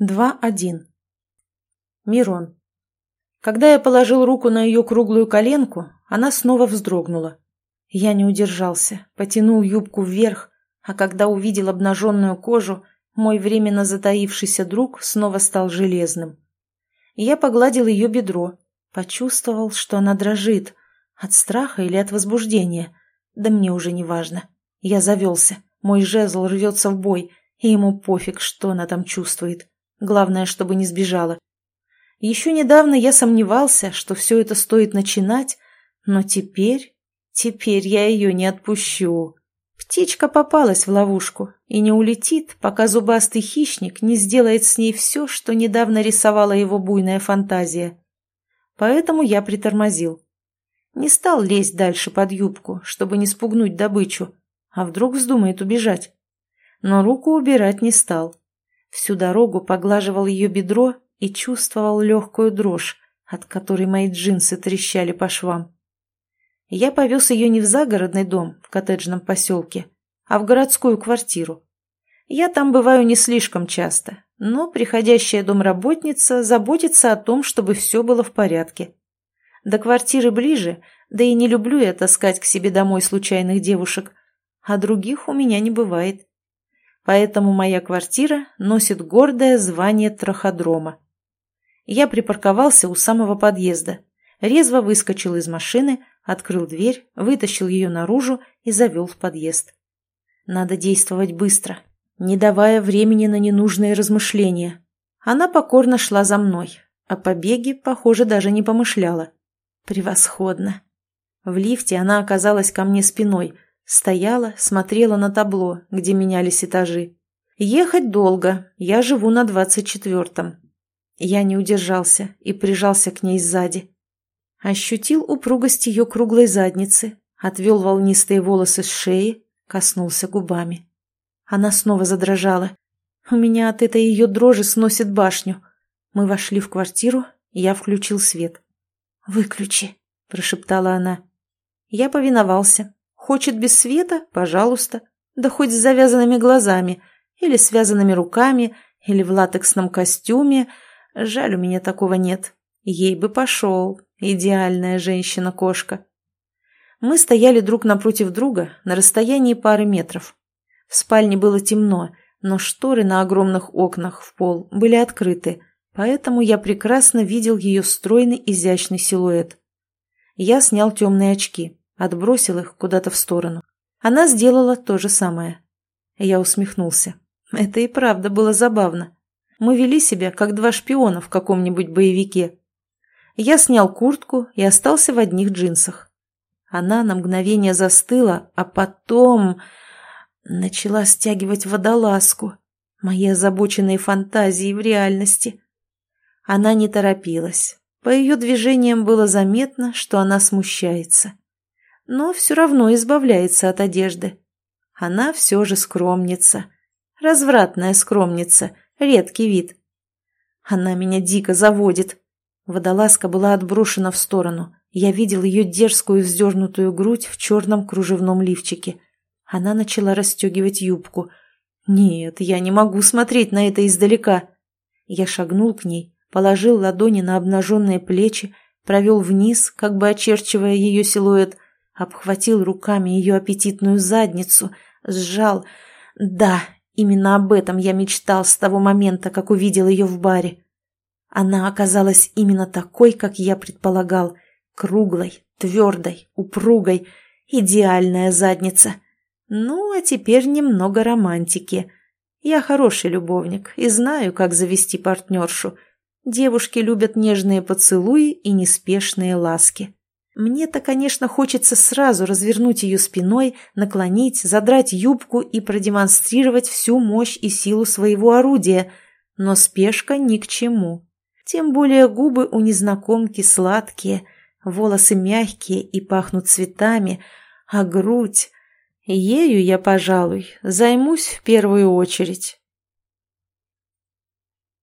2.1. Мирон. Когда я положил руку на ее круглую коленку, она снова вздрогнула. Я не удержался, потянул юбку вверх, а когда увидел обнаженную кожу, мой временно затаившийся друг снова стал железным. Я погладил ее бедро, почувствовал, что она дрожит, от страха или от возбуждения. Да мне уже не важно. Я завелся, мой жезл рвется в бой, и ему пофиг, что она там чувствует. Главное, чтобы не сбежала. Еще недавно я сомневался, что все это стоит начинать, но теперь... Теперь я ее не отпущу. Птичка попалась в ловушку и не улетит, пока зубастый хищник не сделает с ней все, что недавно рисовала его буйная фантазия. Поэтому я притормозил. Не стал лезть дальше под юбку, чтобы не спугнуть добычу, а вдруг вздумает убежать. Но руку убирать не стал. Всю дорогу поглаживал ее бедро и чувствовал легкую дрожь, от которой мои джинсы трещали по швам. Я повез ее не в загородный дом в коттеджном поселке, а в городскую квартиру. Я там бываю не слишком часто, но приходящая домработница заботится о том, чтобы все было в порядке. До квартиры ближе, да и не люблю я таскать к себе домой случайных девушек, а других у меня не бывает поэтому моя квартира носит гордое звание траходрома. Я припарковался у самого подъезда, резво выскочил из машины, открыл дверь, вытащил ее наружу и завел в подъезд. Надо действовать быстро, не давая времени на ненужные размышления. Она покорно шла за мной, о побеге, похоже, даже не помышляла. Превосходно. В лифте она оказалась ко мне спиной – Стояла, смотрела на табло, где менялись этажи. Ехать долго, я живу на двадцать четвертом. Я не удержался и прижался к ней сзади. Ощутил упругость ее круглой задницы, отвел волнистые волосы с шеи, коснулся губами. Она снова задрожала. У меня от этой ее дрожи сносит башню. Мы вошли в квартиру, я включил свет. «Выключи», — прошептала она. Я повиновался, Хочет без света? Пожалуйста. Да хоть с завязанными глазами, или связанными руками, или в латексном костюме. Жаль, у меня такого нет. Ей бы пошел. Идеальная женщина-кошка. Мы стояли друг напротив друга на расстоянии пары метров. В спальне было темно, но шторы на огромных окнах в пол были открыты, поэтому я прекрасно видел ее стройный изящный силуэт. Я снял темные очки отбросил их куда-то в сторону. Она сделала то же самое. Я усмехнулся. Это и правда было забавно. Мы вели себя, как два шпиона в каком-нибудь боевике. Я снял куртку и остался в одних джинсах. Она на мгновение застыла, а потом начала стягивать водолазку. Мои озабоченные фантазии в реальности. Она не торопилась. По ее движениям было заметно, что она смущается но все равно избавляется от одежды. Она все же скромница. Развратная скромница, редкий вид. Она меня дико заводит. Водолазка была отброшена в сторону. Я видел ее дерзкую вздернутую грудь в черном кружевном лифчике. Она начала расстегивать юбку. «Нет, я не могу смотреть на это издалека». Я шагнул к ней, положил ладони на обнаженные плечи, провел вниз, как бы очерчивая ее силуэт – обхватил руками ее аппетитную задницу, сжал. Да, именно об этом я мечтал с того момента, как увидел ее в баре. Она оказалась именно такой, как я предполагал. Круглой, твердой, упругой, идеальная задница. Ну, а теперь немного романтики. Я хороший любовник и знаю, как завести партнершу. Девушки любят нежные поцелуи и неспешные ласки. Мне-то, конечно, хочется сразу развернуть ее спиной, наклонить, задрать юбку и продемонстрировать всю мощь и силу своего орудия, но спешка ни к чему. Тем более губы у незнакомки сладкие, волосы мягкие и пахнут цветами, а грудь... Ею я, пожалуй, займусь в первую очередь.